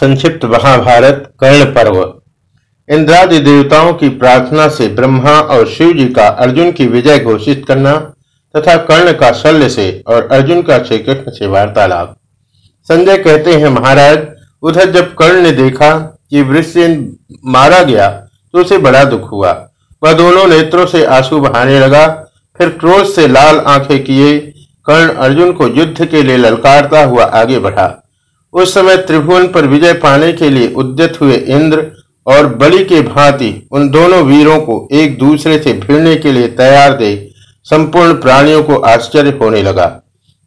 संक्षिप्त महाभारत, कर्ण पर्व। इंद्रादि देवताओं की प्रार्थना से ब्रह्मा और शिव जी का अर्जुन की विजय घोषित करना तथा कर्ण का शल्य से और अर्जुन का श्री कृष्ण से वार्तालाप। संजय कहते हैं, महाराज, उधर जब कर्ण ने देखा कि वृषसेन मारा गया तो उसे बड़ा दुख हुआ। वह दोनों नेत्रों से आँसू बहाने लगा, फिर क्रोध से लाल आँखें किए, कर्ण अर्जुन को युद्ध के लिए ललकारता हुआ आगे बढ़ा। उस समय त्रिभुवन पर विजय पाने के लिए उद्यत हुए इंद्र और बलि के भांति उन दोनों वीरों को एक दूसरे से भिड़ने के लिए तैयार दे संपूर्ण प्राणियों को आश्चर्य होने लगा।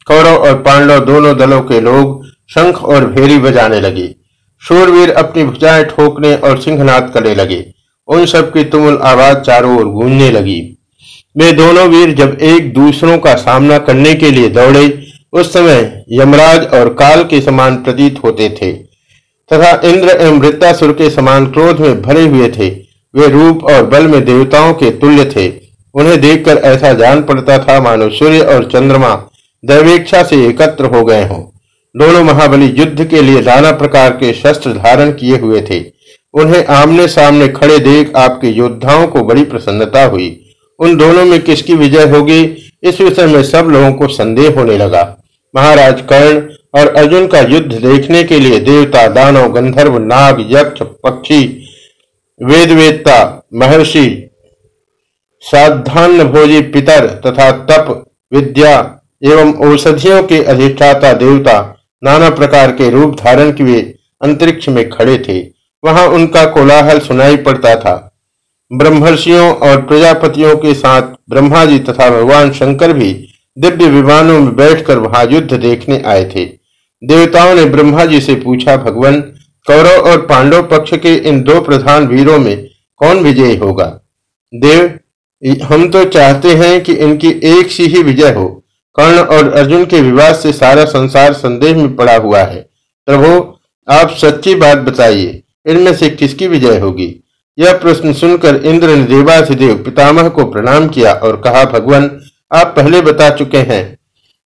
कौरव और पांडव दोनों दलों के लोग शंख और भेरी बजाने लगे। शूरवीर अपनी भुजाएँ ठोकने और सिंहनाद करने लगे। उन सब की तुमुल आवाज़ चारों ओर गूंजने लगी। वे दोनों वीर जब एक दूसरों का सामना करने के लिए दौड़े उस समय यमराज और काल के समान प्रतीत होते थे, तथा इंद्र एवं वृत्तासुर के समान क्रोध में भरे हुए थे। वे रूप और बल में देवताओं के तुल्य थे। उन्हें देखकर ऐसा जान पड़ता था, मानो सूर्य और चंद्रमा दैवेक्षा से एकत्र हो गए हों। दोनों महाबली युद्ध के लिए नाना प्रकार के शस्त्र धारण किए हुए थे। उन्हें आमने सामने खड़े देख आपके योद्धाओं को बड़ी प्रसन्नता हुई। उन दोनों में किसकी विजय होगी, इस विषय में सब लोगों को संदेह होने लगा। महाराज कर्ण और अर्जुन का युद्ध देखने के लिए देवता, दानव, गंधर्व, नाग, यक्ष, पक्षी, वेदवेत्ता, महर्षि साधान्य भोजी पितर तथा तप, विद्या एवं औषधियों के अधिष्ठाता देवता नाना प्रकार के रूप धारण किए अंतरिक्ष में खड़े थे। वहाँ उनका कोलाहल सुनाई पड़ता था। ब्रह्मर्षियों और प्रजापतियों के साथ ब्रह्मा जी तथा भगवान शंकर भी दिव्य विमानों में बैठकर वहाँ युद्ध देखने आए थे। देवताओं ने ब्रह्मा जी से पूछा, भगवान, कौरव और पांडव पक्ष के इन दो प्रधान वीरों में कौन विजयी होगा? देव, हम तो चाहते हैं कि इनकी एक सी ही विजय हो। कर्ण और अर्जुन के विवाद से सारा संसार संदेह में पड़ा हुआ है। प्रभु, आप सच्ची बात बताइए, इनमें से किसकी विजय होगी? यह प्रश्न सुनकर इंद्र ने देवाधिदेव पितामह को प्रणाम किया और कहा, भगवान आप पहले बता चुके हैं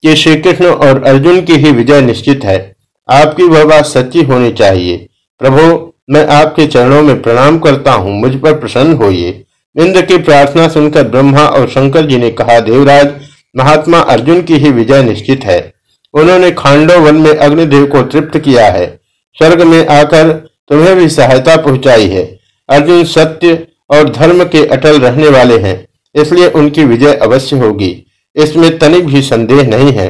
कि श्री कृष्ण और अर्जुन की ही विजय निश्चित है। आपकी वह बात सच्ची होनी चाहिए। प्रभु, मैं आपके चरणों में प्रणाम करता हूँ, मुझ पर प्रसन्न होइए। इंद्र की प्रार्थना सुनकर ब्रह्मा और शंकर जी ने कहा, देवराज, महात्मा अर्जुन की ही विजय निश्चित है। उन्होंने खांडो वन में अग्निदेव को तृप्त किया है। स्वर्ग में आकर तुम्हें भी सहायता पहुंचाई है। अर्जुन सत्य और धर्म के अटल रहने वाले हैं। इसलिए उनकी विजय अवश्य होगी। इसमें तनिक भी संदेह नहीं है।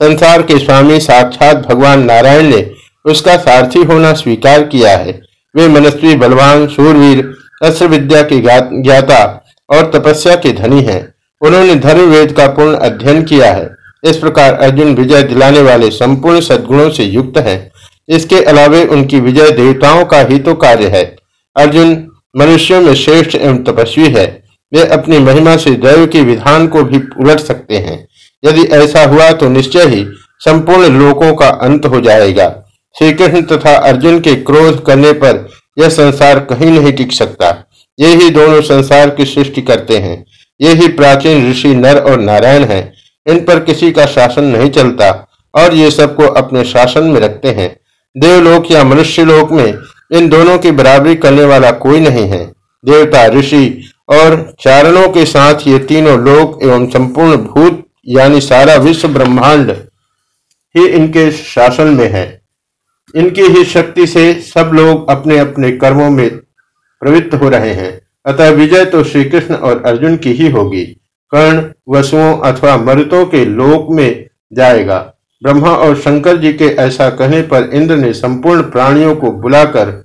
संसार के स्वामी साक्षात भगवान नारायण ने उसका सारथी होना स्वीकार किया है। वे मनस्वी, बलवान सूरवीर अस्त्र विद्या के ज्ञाता और तपस्या के धनी हैं। उन्होंने धर्म वेद का पूर्ण अध्ययन किया है। इस प्रकार अर्जुन विजय दिलाने वाले संपूर्ण सद्गुणों से युक्त हैं। इसके अलावे उनकी विजय देवताओं का ही तो कार्य है। अर्जुन मनुष्यों में श्रेष्ठ एवं तपस्वी है। वे अपनी महिमा से दैव के विधान को भी उलट सकते हैं। यदि ऐसा हुआ तो निश्चय ही संपूर्ण लोकों का अंत हो जाएगा। श्री कृष्ण तथा अर्जुन के क्रोध करने पर यह संसार कहीं नहीं टिक सकता। ये ही दोनों संसार की सृष्टि करते हैं। ये ही प्राचीन ऋषि नर और नारायण हैं। इन पर किसी का शासन नहीं चलता और ये सबको अपने शासन में रखते हैं। देवलोक या मनुष्य लोक में इन दोनों की बराबरी करने वाला कोई नहीं है। देवता, ऋषि और चारणों के साथ ये तीनों लोक एवं संपूर्ण भूत, यानी सारा विश्व ब्रह्मांड, ही इनके शासन में है। इनकी ही शक्ति से सब लोग अपने अपने कर्मों में प्रवृत्त हो रहे हैं। अतः विजय तो श्री कृष्ण और अर्जुन की ही होगी। कर्ण, वसुओं अथवा मरुतों के लोक में जाएगा। ब्रह्मा और शंकर जी के ऐसा कहने पर इंद्र ने संपूर्ण प्राणियों को बुलाकर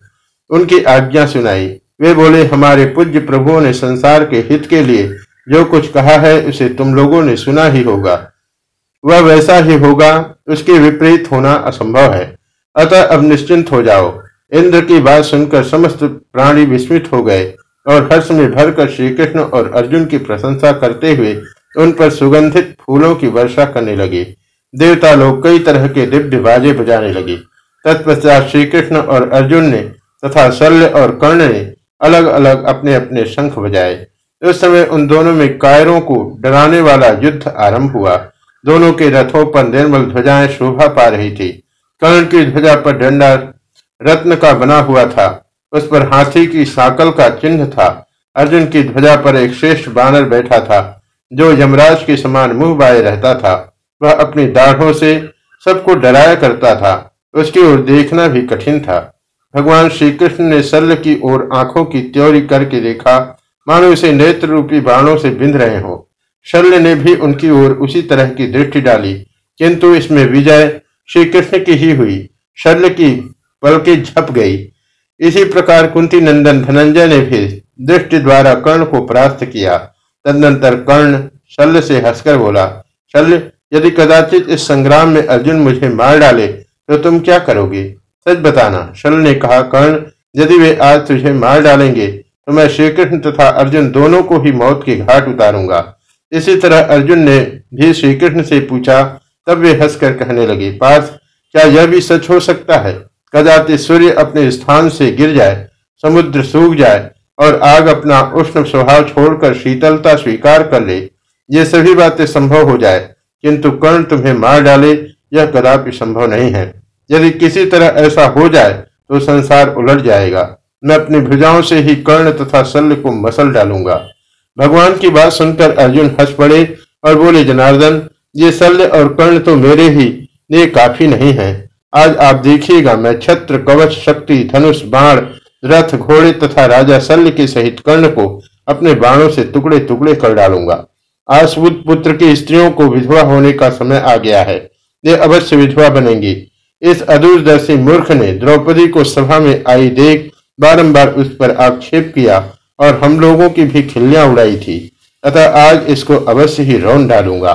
उनकी आज्ञा सुनाई। वे बोले, हमारे पूज्य प्रभुओं ने संसार के हित के लिए जो कुछ कहा है, उसे तुम लोगों ने सुना ही होगा। वह वैसा ही होगा, उसके विपरीत होना असंभव है। अतः अब निश्चिंत हो जाओ। इंद्र की बात सुनकर समस्त प्राणी विस्मित हो गए और हर्ष में भरकर श्री कृष्ण और अर्जुन की प्रशंसा करते हुए उन पर सुगंधित फूलों की वर्षा करने लगे। देवता लोग कई तरह के दिव्य बाजे बजाने लगे। तत्पश्चात श्री कृष्ण और अर्जुन ने तथा शल्य और कर्ण ने अलग अलग अपने अपने शंख बजाए। उस समय उन दोनों में कायरों को डराने वाला युद्ध आरंभ हुआ। दोनों के रथों पर निर्मल ध्वजाएँ शोभा पा रही थी। कर्ण की ध्वजा पर डंडा रत्न का बना हुआ था। उस पर हाथी की साकल का चिन्ह था। अर्जुन की ध्वजा पर एक श्रेष्ठ बानर बैठा था, जो यमराज के समान मुँह बाए रहता था। वह अपनी दाढ़ों से सबको डराया करता था। उसकी ओर देखना भी कठिन था। भगवान श्री कृष्ण ने शल्य की ओर आँखों की त्योरी करके देखा, मानो उसे नेत्र रूपी बाणों से बिंध रहे हो। शल्य ने भी उनकी ओर उसी तरह की दृष्टि डाली, किंतु इसमें विजय श्री कृष्ण की ही हुई। शल्य की पलके झप गई। इसी प्रकार कुंती नंदन धनंजय ने भी दृष्टि द्वारा कर्ण को परास्त किया। तदनंतर कर्ण शल्य से हंसकर बोला, शल्य, यदि कदाचित इस संग्राम में अर्जुन मुझे मार डाले तो तुम क्या करोगे? सच बताना। शल्य ने कहा, कर्ण, यदि वे आज तुझे मार डालेंगे तो मैं श्री कृष्ण तथा अर्जुन दोनों को ही मौत के घाट उतारूँगा। इसी तरह अर्जुन ने भी श्री कृष्ण से पूछा, तब वे हंसकर कहने लगे, पार्थ, क्या यह भी सच हो सकता है? कदाचित सूर्य अपने स्थान से गिर जाए, समुद्र सूख जाए, और आग अपना उष्ण स्वभाव छोड़कर शीतलता स्वीकार कर ले। ये सभी बातें संभव हो जाए, किंतु कर्ण तुम्हें मार डाले, यह कदापि संभव नहीं है। यदि किसी तरह ऐसा हो जाए तो संसार उलट जाएगा। मैं अपनी भुजाओं से ही कर्ण तथा शल्य को मसल डालूँगा। भगवान की बात सुनकर अर्जुन हंस पड़े और बोले, जनार्दन, ये शल्य और कर्ण तो मेरे ही लिए काफ़ी नहीं है। आज आप देखिएगा, मैं छत्र, कवच, शक्ति, धनुष, बाण, रथ, घोड़े तथा राजा शल्य के सहित कर्ण को अपने बाणों से टुकड़े टुकड़े कर डालूँगा। आसुत पुत्र की स्त्रियों को विधवा होने का समय आ गया है। ये अवश्य विधवा बनेंगी। इस अदूरदर्शी मूर्ख ने द्रौपदी को सभा में आई देख बारंबार उस पर आक्षेप किया और हम लोगों की भी खिल्लियाँ उड़ाई थी। अतः आज इसको अवश्य ही रौन डालूँगा।